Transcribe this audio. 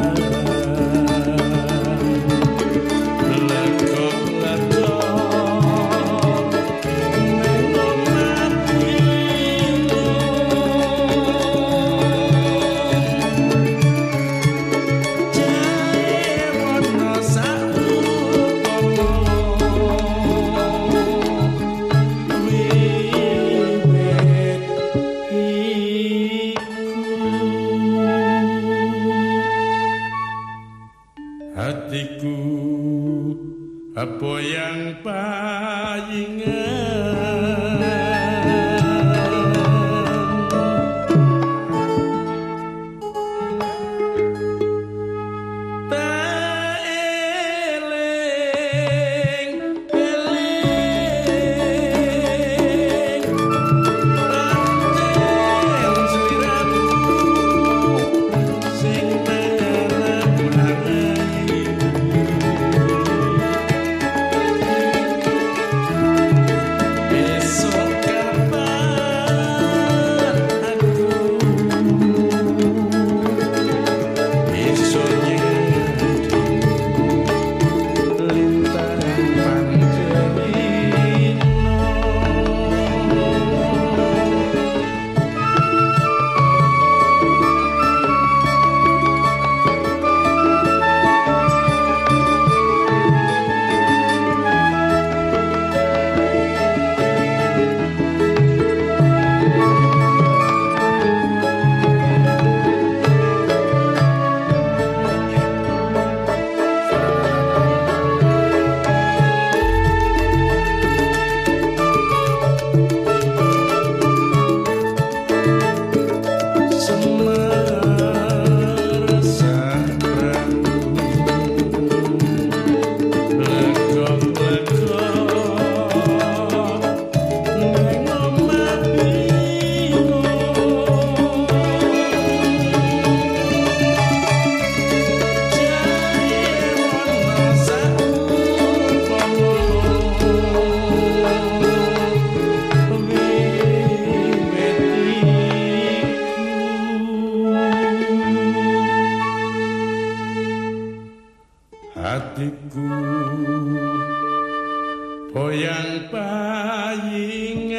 love. Hatiku. Apa yang paling enak Hoyang paying